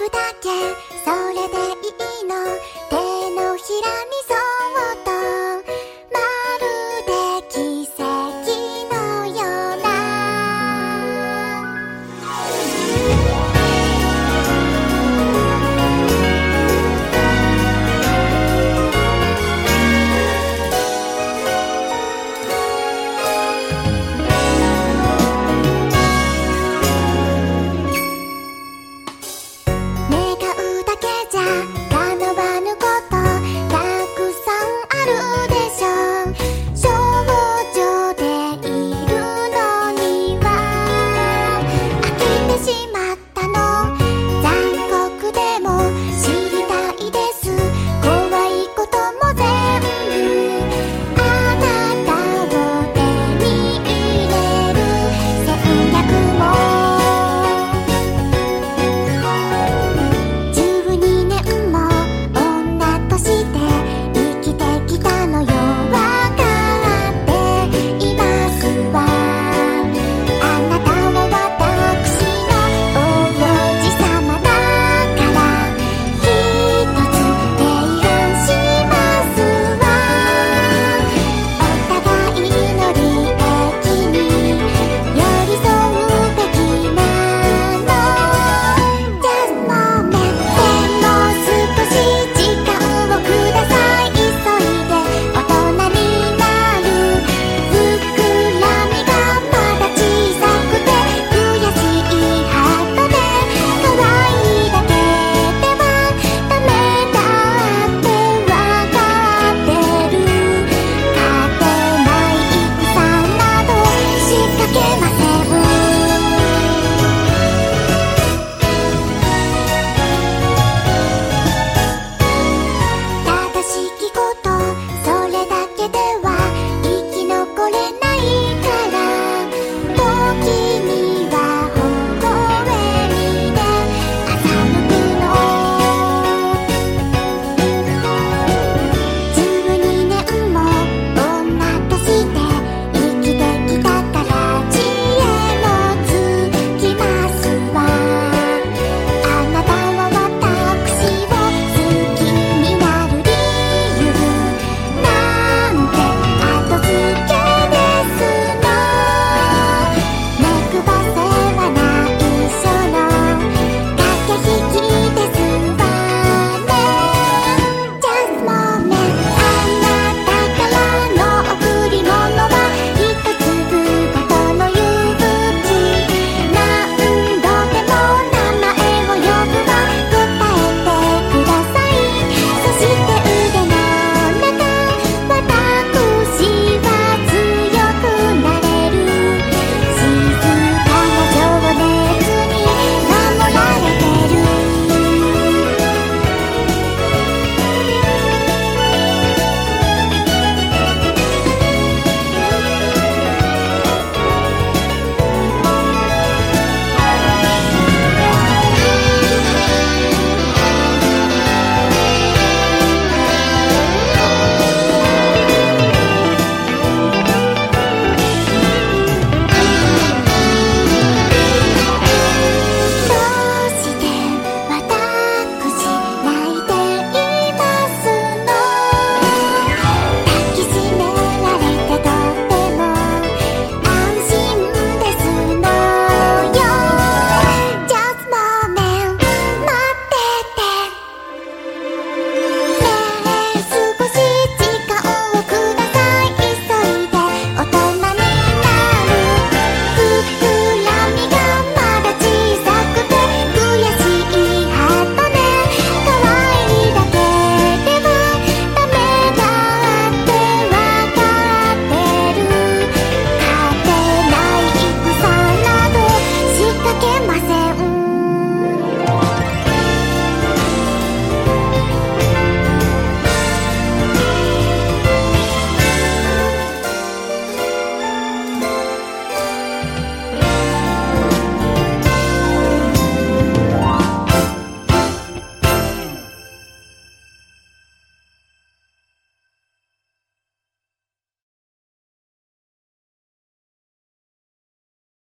プだけ true.